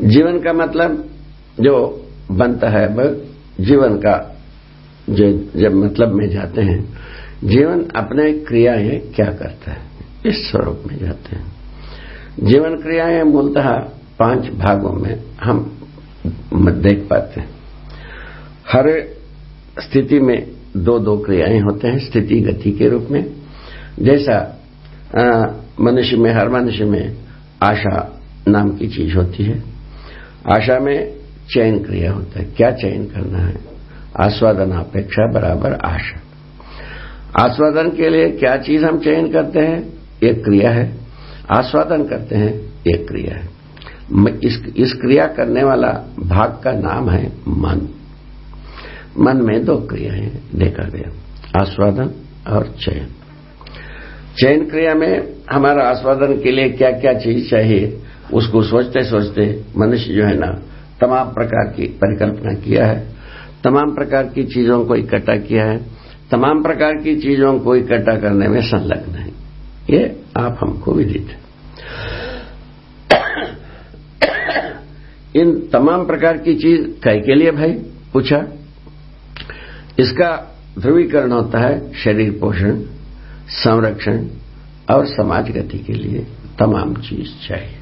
जीवन का मतलब जो बनता है जीवन का जो, जब मतलब में जाते हैं, जीवन अपने क्रियाएँ क्या करता है? इस स्वरूप में जाते हैं। जीवन क्रियाएँ मूलतः पाँच भागों में हम देख पाते हैं। हर स्थिति में दो दो क्रियाएँ होते हैं, स्थिति गति के रूप में। जैसा मनुष्य में, हर मनुष्य में आशा नाम की चीज़ होती है। आशा में चयन क्रिया होता है। क्या चयन करना है? आस्वादन अपेक्षा बराबर आशा। आस्वादन के लिए क्या चीज़ हम चयन करते हैं? एक क्रिया है। आस्वादन करते हैं एक क्रिया है। इस, इस क्रिया करने वाला भाग का नाम है मन। मन में दो क्रियाएँ देखा गया। आस्वादन और चयन। चयन क्रिया में हमारा आस्वादन के लिए क्या क्या चीज़ चाहिए? उसको सोचते सोचते मनुष्य जो है ना, तमाम प्रकार की परिकल्पना किया है, तमाम प्रकार की चीज़ों को इकट्ठा किया है, तमाम प्रकार की चीज़ों को इकट्ठा करने में संलग्न है। ये आप हमको विदित इन तमाम प्रकार की चीज़ कई के लिए भाई, पूछा? इसका ध्रुवीकरण होता है शरीर पोषण, संरक्षण और समाज गति के लिए तमाम चीज़ चाहिए।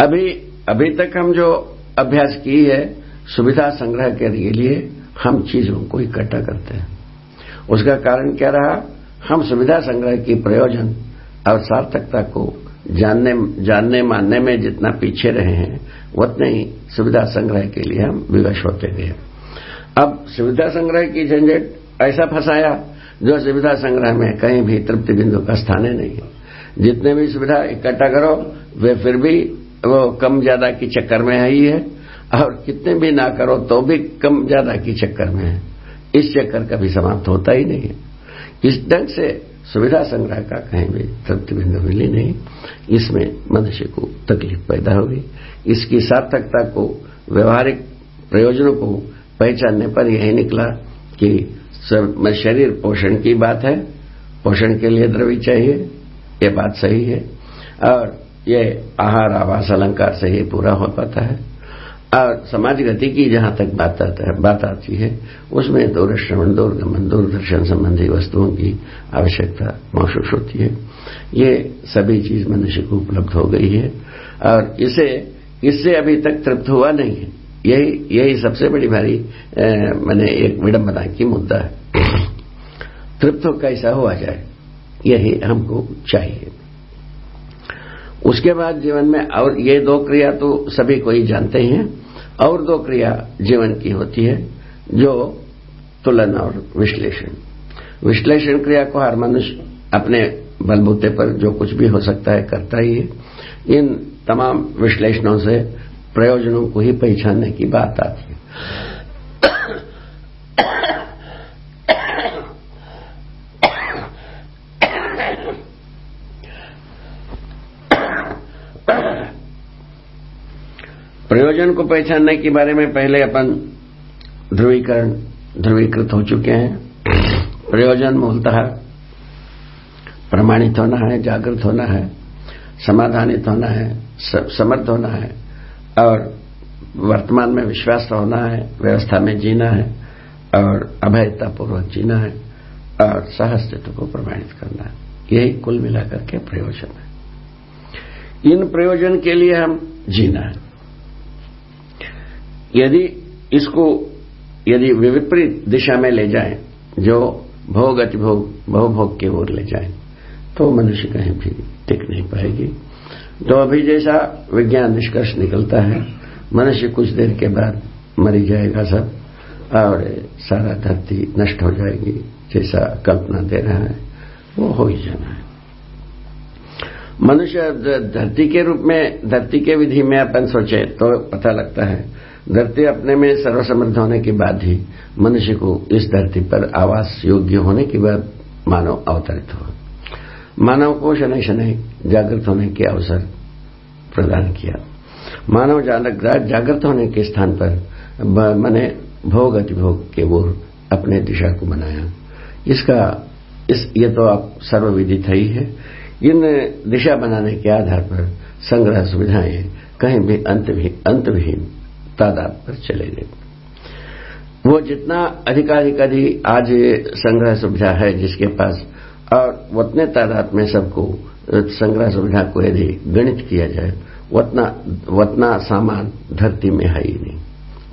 अभी अभी तक हम जो अभ्यास की है, सुविधा संग्रह के लिए हम चीज़ों को इकट्ठा करते हैं। उसका कारण क्या रहा? हम सुविधा संग्रह की प्रयोजन और सार्थकता को जानने जानने मानने में जितना पीछे रहे हैं, उतने ही सुविधा संग्रह के लिए हम विवश होते गए अब सुविधा संग्रह की झंझट ऐसा फंसाया जो सुविधा संग्रह में कहीं भी तृप्ति बिंदु का स्थान नहीं है। जितने भी सुविधा इकट्ठा करो, वे फिर भी वो कम ज़्यादा के चक्कर में है ही है। और कितने भी ना करो तो भी कम ज़्यादा के चक्कर में है। इस चक्कर कभी समाप्त होता ही नहीं है। इस ढंग से सुविधा संग्रह का कहीं भी तृप्ति बिंदु मिली नहीं। इसमें मनुष्य को तकलीफ़ पैदा होगी। इसकी सार्थकता को, व्यवहारिक प्रयोजनों को पहचानने पर यही निकला कि शरीर पोषण की बात है। पोषण के लिए द्रव्य चाहिए ये बात सही है। और ये आहार, आवास, अलंकार से ही पूरा हो पाता है। और समाज गति की जहाँ तक बात आता है, बात आती है, उसमें दूरश्रवण, दूरगमन, दूरदर्शन संबंधी वस्तुओं की आवश्यकता महसूस होती है। ये सभी चीज़ मनुष्य को उपलब्ध हो गई है। और इसे, इससे अभी तक तृप्त हुआ नहीं है। यही यही सबसे बड़ी भारी मैंने एक विडम्बना की मुद्दा है। तृप्त कैसा हुआ जाए, यही हमको चाहिए। उसके बाद जीवन में और ये दो क्रिया तो सभी को ही जानते हैं और दो क्रिया जीवन की होती है, जो तुलन और विश्लेषण। विश्लेषण क्रिया को हर मनुष्य अपने बलबूते पर जो कुछ भी हो सकता है करता ही है। इन तमाम विश्लेषणों से प्रयोजनों को ही पहचानने की बात आती है। प्रयोजन को पहचानने के बारे में पहले अपन ध्रुवीकरण, ध्रुवीकृत हो चुके हैं। प्रयोजन मूलतः प्रमाणित होना है, जागृत होना है, समाधानित होना है समर्थ होना है, और वर्तमान में विश्वास होना है, व्यवस्था में जीना है, और अभयतापूर्वक जीना है, और सहस्तित्व को प्रमाणित करना है। यही कुल मिलाकर के प्रयोजन है। इन प्रयोजन के लिए हम जीना है। यदि इसको, यदि विपरीत दिशा में ले जाए, जो भोग अतिभोग बहुभोग की ओर ले जाए तो मनुष्य कहीं भी टिक नहीं पाएगी। तो अभी जैसा विज्ञान निष्कर्ष निकलता है, मनुष्य कुछ देर के बाद मरी जाएगा सब, और सारा धरती नष्ट हो जाएगी, जैसा कल्पना दे रहा है, वो हो ही जाना है। मनुष्य धरती के रूप में, धरती के विधि में अपन सोचे तो पता लगता है धरती अपने में सर्वसमृद्ध होने के बाद ही मनुष्य को इस धरती पर आवास योग्य होने के बाद मानव अवतरित हो मानव को शनै शनै जागृत होने के अवसर प्रदान किया। मानव जागृत होने के स्थान पर मैंने भोग अतिभोग के ओर अपने दिशा को बनाया। इसका, इस, ये तो आप सर्वविदित ही है। इन दिशा बनाने के आधार पर संग्रह सुविधाएँ कहीं भी अंत भी अंतविहीन तादाद पर चले गए। वो जितना अधिकाधिक आज संग्रह सुविधा है जिसके पास, और उतने तादाद में सबको संग्रह सुविधा को यदि गणित किया जाए, उतना उतना सामान धरती में है ही नहीं।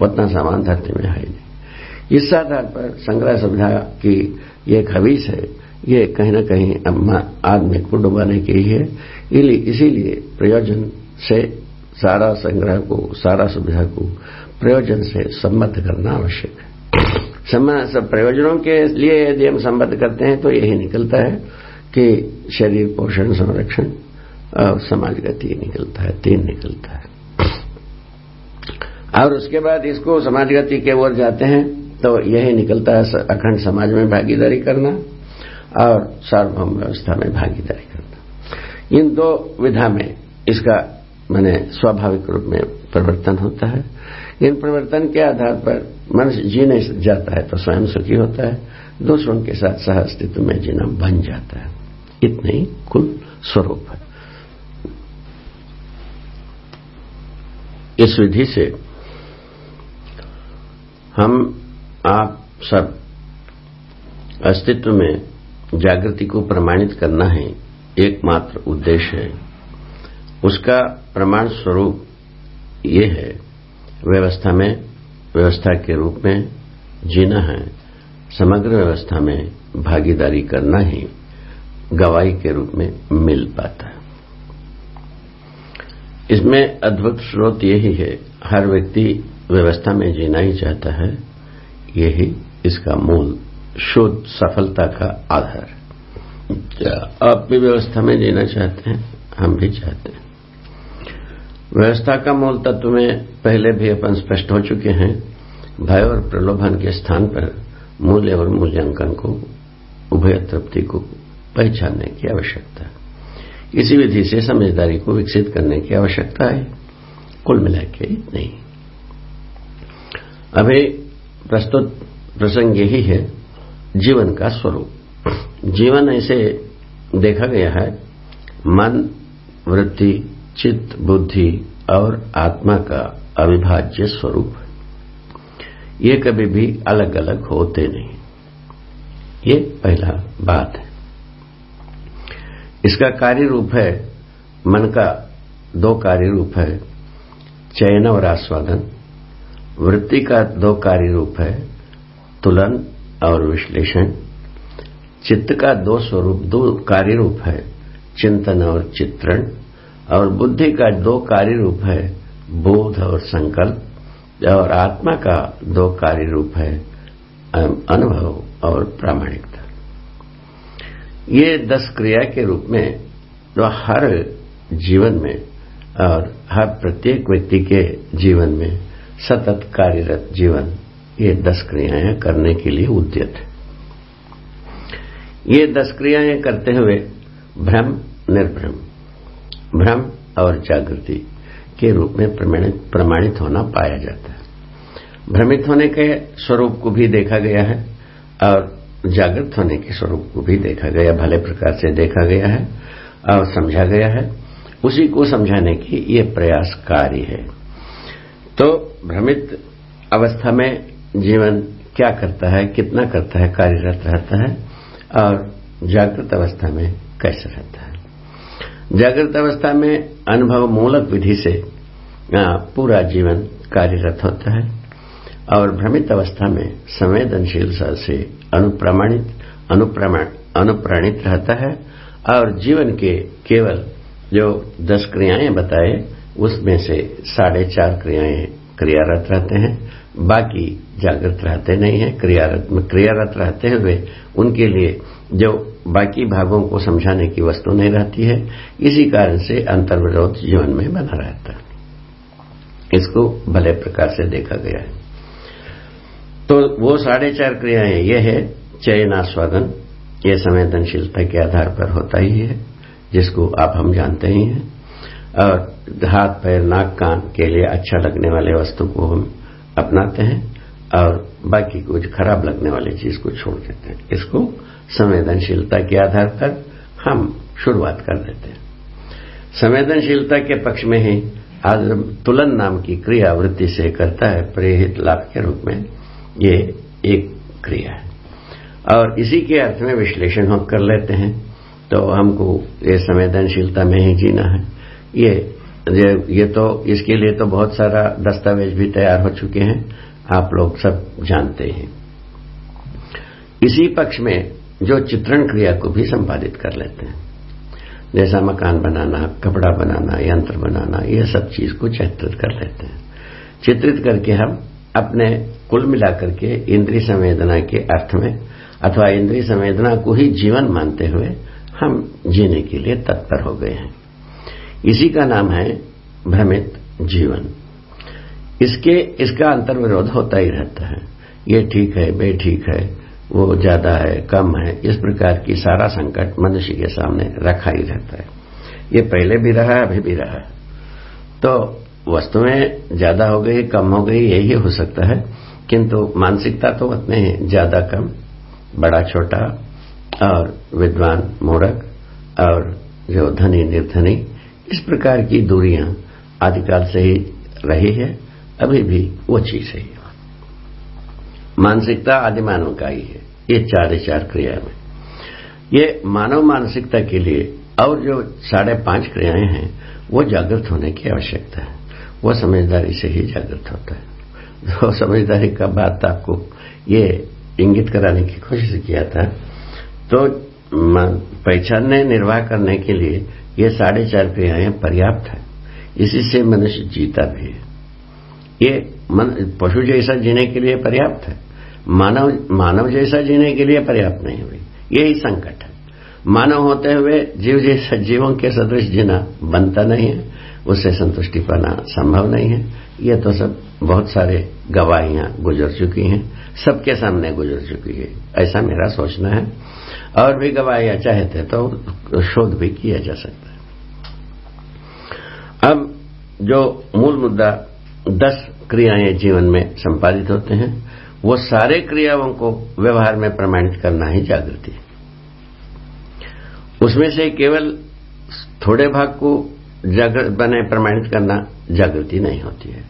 उतना सामान धरती में है ही नहीं। इस आधार पर संग्रह सुविधा की ये खबीस है। ये कहीं न कहीं आदमी को डुबाने की है। इसीलिए प्रयोजन से सारा संग्रह को, सारा सुविधा को प्रयोजन से संबद्ध करना आवश्यक है। सब प्रयोजनों के लिए यदि हम संबद्ध करते हैं तो यही निकलता है कि शरीर, पोषण, संरक्षण और समाज गति निकलता है, तीन निकलता है। और उसके बाद इसको समाज गति के ओर जाते हैं तो यही निकलता है अखंड समाज में भागीदारी करना और सार्वभौम व्यवस्था में भागीदारी करना। इन दो विधा में इसका मैंने स्वाभाविक रूप में परिवर्तन होता है। इन परिवर्तन के आधार पर मनुष्य जीने जाता है तो स्वयं सुखी होता है। दूसरों के साथ सह अस्तित्व में जीना बन जाता है। इतने ही कुल स्वरूप है। इस विधि से हम, आप सब अस्तित्व में जागृति को प्रमाणित करना है एकमात्र उद्देश्य है। उसका प्रमाण स्वरूप ये है। व्यवस्था में, व्यवस्था के रूप में जीना है। समग्र व्यवस्था में भागीदारी करना ही गवाही के रूप में मिल पाता है। इसमें अद्भुत स्रोत यही है। हर व्यक्ति व्यवस्था में जीना ही चाहता है। यही इसका मूल, शुद्ध सफलता का आधार। आप भी व्यवस्था में जीना चाहते हैं, हम भी चाहते हैं। व्यवस्था का मूल तत्व में पहले भी अपन स्पष्ट हो चुके हैं। भय और प्रलोभन के स्थान पर मूल्य और मूल्यांकन को, उभय तृप्ति को पहचानने की आवश्यकता है। इसी विधि से समझदारी को विकसित करने की आवश्यकता है। कुल मिला के नहीं। अभी प्रस्तुत प्रसंग यही है, जीवन का स्वरूप। जीवन ऐसे देखा गया है, मन, वृत्ति चित्त, बुद्धि और आत्मा का अविभाज्य स्वरूप है। ये कभी भी अलग अलग होते नहीं। ये पहला बात है। इसका कार्य रूप है, मन का दो कार्य रूप है, चयन और आस्वादन। वृत्ति का दो कार्य रूप है, तुलन और विश्लेषण। चित्त का दो स्वरूप, दो कार्य रूप है, चिंतन और चित्रण। और बुद्धि का दो कार्य रूप है, बोध और संकल्प, और आत्मा का दो कार्य रूप है अनुभव और प्रामाणिकता। ये दस क्रिया के रूप में तो हर जीवन में और हर प्रत्येक व्यक्ति के जीवन में सतत कार्यरत जीवन, ये दस क्रियाएँ करने के लिए उद्यत है। ये दस क्रियाएँ करते हुए भ्रम, निर्भ्रम भ्रम और जागृति के रूप में प्रमाणित होना पाया जाता है। भ्रमित होने के स्वरूप को भी देखा गया है और जागृत होने के स्वरूप को भी देखा गया, भले प्रकार से देखा गया है और समझा गया है। उसी को समझाने की ये प्रयास कार्य है। तो भ्रमित अवस्था में जीवन क्या करता है, कितना करता है, कार्यरत रहता है और जागृत अवस्था में कैसे रहता है? जागृत अवस्था में अनुभव मूलक विधि से पूरा जीवन कार्यरत होता है और भ्रमित अवस्था में संवेदनशीलता से अनुप्रमाणित अनुप्राणित रहता है और जीवन के केवल जो दस क्रियाएँ बताए, उसमें से साढ़े चार क्रियाएँ क्रियारत रहते हैं। बाकी जागृत रहते नहीं है, क्रियारत में क्रियारत रहते हुए उनके लिए जो बाकी भागों को समझाने की वस्तु नहीं रहती है, इसी कारण से अंतर्विरोध जीवन में बना रहता है। इसको भले प्रकार से देखा गया है। तो वो साढ़े चार क्रियाएँ ये है, चयन आस्वादन, ये संवेदनशीलता के आधार पर होता ही है, जिसको आप हम जानते ही हैं। और हाथ, पैर, नाक, कान के लिए अच्छा लगने वाले वस्तु को हम अपनाते हैं और बाकी कुछ खराब लगने वाली चीज़ को छोड़ देते हैं। इसको संवेदनशीलता के आधार पर हम शुरुआत कर देते हैं। संवेदनशीलता के पक्ष में ही आज तुलन नाम की क्रिया वृत्ति से करता है प्रेरित लाभ के रूप में ये एक क्रिया है। और इसी के अर्थ में विश्लेषण हम कर लेते हैं तो हमको ये संवेदनशीलता में ही जीना है। ये ये तो इसके लिए तो बहुत सारा दस्तावेज़ भी तैयार हो चुके हैं, आप लोग सब जानते हैं। इसी पक्ष में जो चित्रण क्रिया को भी संपादित कर लेते हैं। जैसा मकान बनाना, कपड़ा बनाना, यंत्र बनाना, ये सब चीज़ को चित्रित कर लेते हैं। चित्रित करके हम अपने कुल मिलाकर के इंद्रिय संवेदना के अर्थ में, अथवा इंद्रिय संवेदना को ही जीवन मानते हुए हम जीने के लिए तत्पर हो गए हैं। इसी का नाम है भ्रमित जीवन। इसके, इसका अंतर्विरोध होता ही रहता है। ये ठीक है बे ठीक है, वो ज़्यादा है, कम है, इस प्रकार की सारा संकट मनुष्य के सामने रखा ही रहता है। ये पहले भी रहा, अभी भी रहा। तो वस्तुएँ ज़्यादा हो गई, कम हो गई, यही हो सकता है। किंतु मानसिकता तो उतने ही ज़्यादा कम, बड़ा छोटा और विद्वान मूर्ख और जो धनी निर्धनी इस प्रकार की दूरियाँ आदिकाल से ही रही है, अभी भी वो चीज़ है मानसिकता आदि मानव का ही है, ये चार चार क्रिया में ये मानव मानसिकता के लिए और जो साढ़े पाँच क्रियाएँ हैं, वो जागृत होने की आवश्यकता है। वो समझदारी से ही जागृत होता है। तो समझदारी का बात आपको ये इंगित कराने की कोशिश किया था। तो पहचानने, निर्वाह करने के लिए ये साढ़े चार क्रियाएँ पर्याप्त है। इसी से मनुष्य जीता भी है। ये पशु जैसा जीने के लिए पर्याप्त है। मानव मानव जैसा जीने के लिए पर्याप्त नहीं हुई। यही संकट है। मानव होते हुए जीव जैसा जीवों के सदृश जीना बनता नहीं है। उससे संतुष्टि पाना संभव नहीं है। ये तो सब बहुत सारे गवाहियाँ गुजर चुकी हैं। सबके सामने गुजर चुकी है। ऐसा मेरा सोचना है। और भी गवाहियाँ चाहते तो शोध भी किया जा सकता अब जो मूल मुद्दा दस क्रियाएँ जीवन में संपादित होते हैं, वो सारे क्रियाओं को व्यवहार में प्रमाणित करना ही जागृति है। उसमें से केवल थोड़े भाग को जागृत बने प्रमाणित करना जागृति नहीं होती है।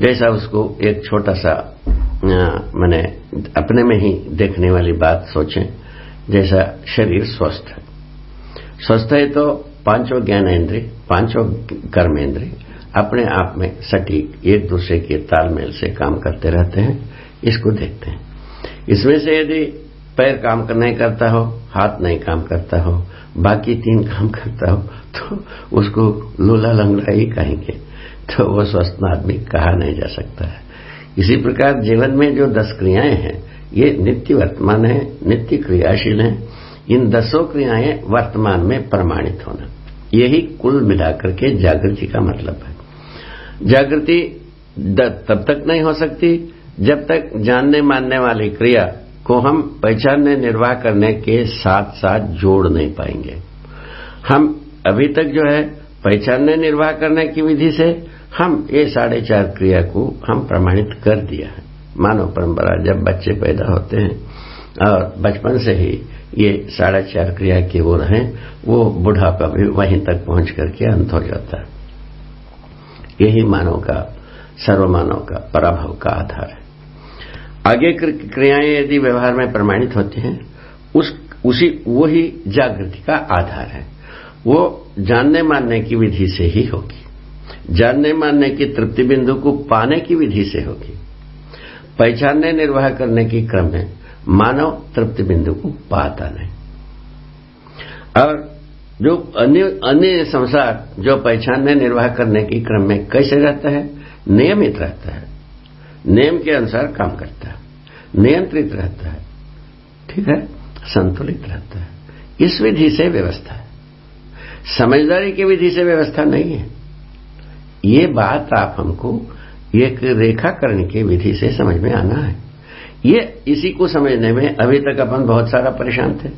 जैसा उसको एक छोटा सा मैंने अपने में ही देखने वाली बात सोचें, जैसा शरीर स्वस्थ है। स्वस्थ है तो पाँचों ज्ञानेन्द्रिय पाँचों कर्मेंद्रिय अपने आप में सटीक, एक दूसरे के तालमेल से काम करते रहते हैं। इसको देखते हैं। इसमें से यदि पैर काम नहीं करता हो, हाथ नहीं काम करता हो, बाकी तीन काम करता हो तो उसको लूला लंगड़ा ही कहेंगे। तो वो स्वस्थ आदमी कहा नहीं जा सकता है। इसी प्रकार जीवन में जो दस क्रियाएँ हैं, ये नित्य वर्तमान है, नित्य क्रियाशील है। इन दसों क्रियाएँ वर्तमान में प्रमाणित होना। यही कुल मिलाकर के जागृति का मतलब है। जागृति तब तक नहीं हो सकती जब तक जानने मानने वाली क्रिया को हम पहचानने निर्वाह करने के साथ साथ जोड़ नहीं पाएँगे। हम अभी तक जो है पहचानने निर्वाह करने की विधि से हम ये साढ़े चार क्रिया को हम प्रमाणित कर दिया है। मानव परंपरा जब बच्चे पैदा होते हैं और बचपन से ही ये साढ़े चार क्रिया की ओर हैं, वो बुढ़ापा भी वहीं तक पहुँच करके अंत हो जाता है। यही मानव का, सर्वमानव का पराभव का आधार है। आगे क्रियाएँ यदि व्यवहार में प्रमाणित होती हैं, उस, उसी, वही जागृति का आधार है। वो जानने मानने की विधि से ही होगी। जानने मानने की तृप्ति बिंदु को पाने की विधि से होगी। पहचानने निर्वाह करने के क्रम में मानव तृप्ति बिंदु को पाता नहीं। और जो अन्य अन्य संसार जो पहचानने निर्वाह करने के क्रम में कैसे रहता है? नियमित रहता है। नियम के अनुसार काम करता है। नियंत्रित रहता है। ठीक है? संतुलित रहता है। इस विधि से व्यवस्था है। समझदारी की विधि से व्यवस्था नहीं है। ये बात आप हमको एक रेखाकरण की विधि से समझ में आना है। ये इसी को समझने में अभी तक अपन बहुत सारा परेशान थे।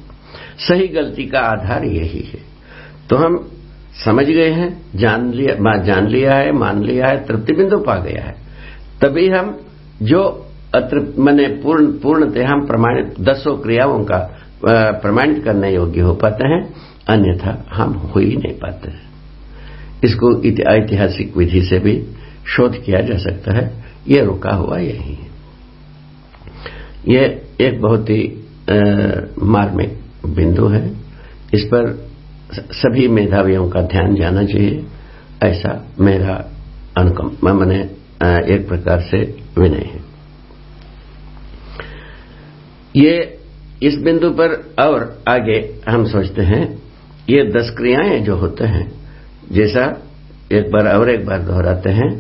सही गलती का आधार यही है। तो हम समझ गए हैं, जान लिया जान लिया है, मान लिया है, तृप्ति बिंदु पा गया है। तभी हम जो अतृप्त, मैंने पूर्ण पूर्णतः हम प्रमाणित दसों क्रियाओं का प्रमाणित करने योग्य हो पाते हैं, अन्यथा हम हो ही नहीं पाते इसको ऐतिहासिक विधि से भी शोध किया जा सकता है। ये रुका हुआ यही है। ये एक बहुत ही मार्मिक बिंदु है। इस पर सभी मेधावियों का ध्यान जाना चाहिए। ऐसा मेरा अनुकम, मैंने एक प्रकार से विनय है। ये, इस बिंदु पर और आगे हम सोचते हैं। ये दस क्रियाएँ जो होते हैं, जैसा एक बार और एक बार दोहराते हैं,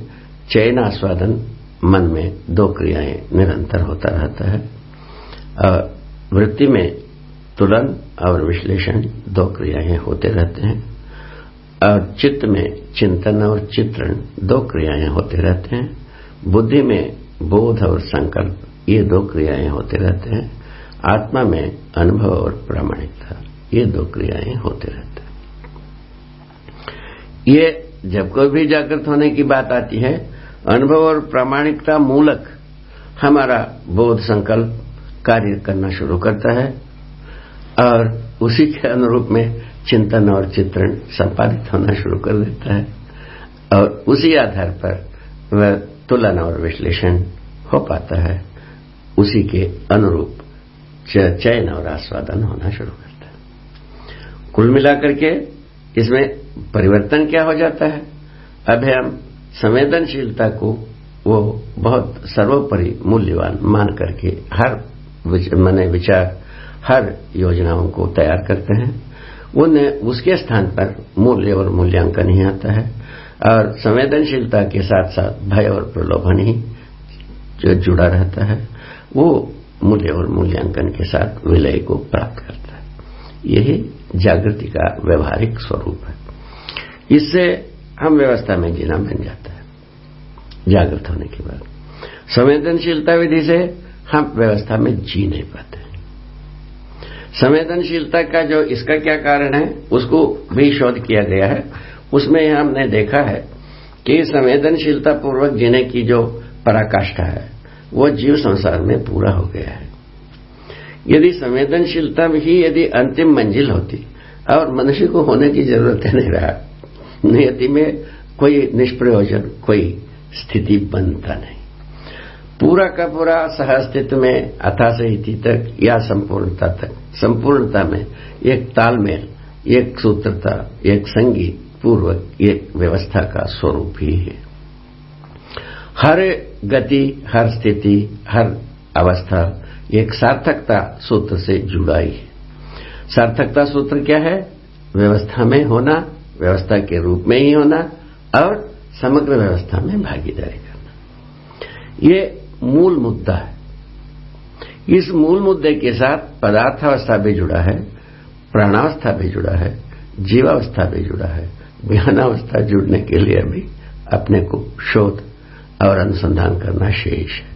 चयन आस्वादन मन में दो क्रियाएँ निरंतर होता रहता है। वृत्ति में तुलन और विश्लेषण दो क्रियाएँ होते रहते हैं। और चित्त में चिंतन और चित्रण दो क्रियाएँ होते रहते हैं। बुद्धि में बोध और संकल्प, ये दो क्रियाएँ होते रहते हैं। आत्मा में अनुभव और प्रामाणिकता, ये दो क्रियाएँ होते रहते हैं। ये जब कोई भी जागृत होने की बात आती है, अनुभव और प्रामाणिकता मूलक हमारा बोध संकल्प कार्य करना शुरू करता है और उसी के अनुरूप में चिंतन और चित्रण संपादित होना शुरू कर देता है। और उसी आधार पर वह तुलना और विश्लेषण हो पाता है। उसी के अनुरूप चयन और आस्वादन होना शुरू करता है। कुल मिलाकर के इसमें परिवर्तन क्या हो जाता है? अब हम संवेदनशीलता को वो बहुत सर्वोपरि मूल्यवान मान करके हर मैंने विचार हर योजनाओं को तैयार करते हैं। उन्हें उसके स्थान पर मूल्य और मूल्यांकन ही आता है और संवेदनशीलता के साथ साथ भय और प्रलोभन ही जो जुड़ा रहता है, वो मूल्य और मूल्यांकन के साथ विलय को प्राप्त करता है। यही जागृति का व्यवहारिक स्वरूप है। इससे हम व्यवस्था में जीना बन जाता है। जागृत होने के बाद। संवेदनशीलता विधि से हम व्यवस्था में जी नहीं पाते। संवेदनशीलता का जो इसका क्या कारण है, उसको भी शोध किया गया है। उसमें हमने देखा है कि संवेदनशीलता पूर्वक जीने की जो पराकाष्ठा है, वो जीव संसार में पूरा हो गया है। यदि संवेदनशीलता ही यदि अंतिम मंजिल होती और मनुष्य को होने की ज़रूरत नहीं रहा, नियति में कोई निष्प्रयोजन, कोई स्थिति बनता नहीं। पूरा का पूरा सहअस्तित्व में अथा से तक या संपूर्णता तक, संपूर्णता में, एक तालमेल, एक सूत्रता, एक संगीत पूर्वक, एक व्यवस्था का स्वरूप ही है। हर गति, हर स्थिति, हर अवस्था एक सार्थकता सूत्र से जुड़ा ही है। सार्थकता सूत्र क्या है? व्यवस्था में होना, व्यवस्था के रूप में ही होना और समग्र व्यवस्था में भागीदारी करना। ये मूल मुद्दा है। इस मूल मुद्दे के साथ पदार्थावस्था भी जुड़ा है, प्राणावस्था भी जुड़ा है, जीवावस्था भी जुड़ा है। ज्ञानावस्था जुड़ने के लिए भी अपने को शोध और अनुसंधान करना शेष है,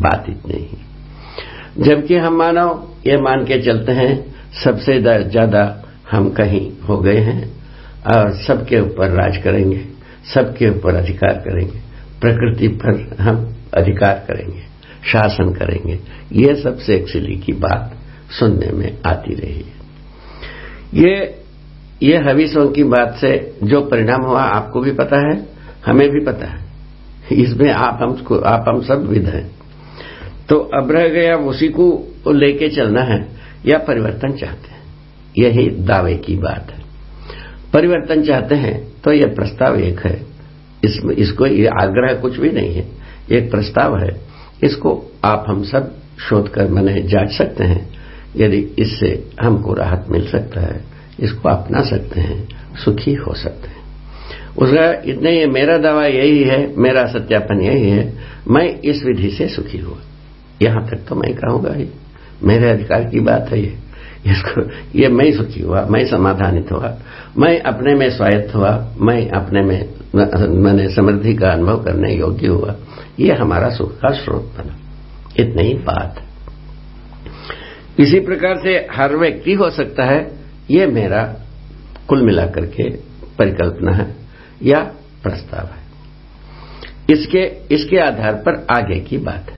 बात इतनी ही। जबकि हम मानव, ये मान के चलते हैं, सबसे ज़्यादा हम कहीं हो गए हैं और सबके ऊपर राज करेंगे, सबके ऊपर अधिकार करेंगे। प्रकृति पर हम अधिकार करेंगे, शासन करेंगे। ये सबसे एक्चुअली की बात सुनने में आती रही। है ये ये हवीसों की बात से जो परिणाम हुआ आपको भी पता है, हमें भी पता है। इसमें आप हम आप हम सब विद हैं। तो अब रह गया उसी को लेके चलना है, या परिवर्तन चाहते हैं। यही दावे की बात है। परिवर्तन चाहते हैं तो यह प्रस्ताव एक है। इसमें, इसको आग्रह कुछ भी नहीं है। एक प्रस्ताव है। इसको आप हम सब शोध कर मैंने जाँच सकते हैं। यदि इससे हमको राहत मिल सकता है, इसको अपना सकते हैं, सुखी हो सकते हैं। उसका इतने ये मेरा दावा यही है, मेरा सत्यापन यही है, मैं इस विधि से सुखी हुआ। यहाँ तक तो मैं कहूँगा ही, मेरे अधिकार की बात है ये। इसको, ये मैं सुखी हुआ, मैं समाधानित हुआ, मैं अपने में स्वायत्त हुआ, मैं अपने में मैंने समृद्धि का अनुभव करने योग्य हुआ। ये हमारा सुख का स्रोत बना। इतनी ही बात। इसी प्रकार से हर व्यक्ति हो सकता है, ये मेरा कुल मिलाकर के परिकल्पना है या प्रस्ताव है। इसके इसके आधार पर आगे की बात है।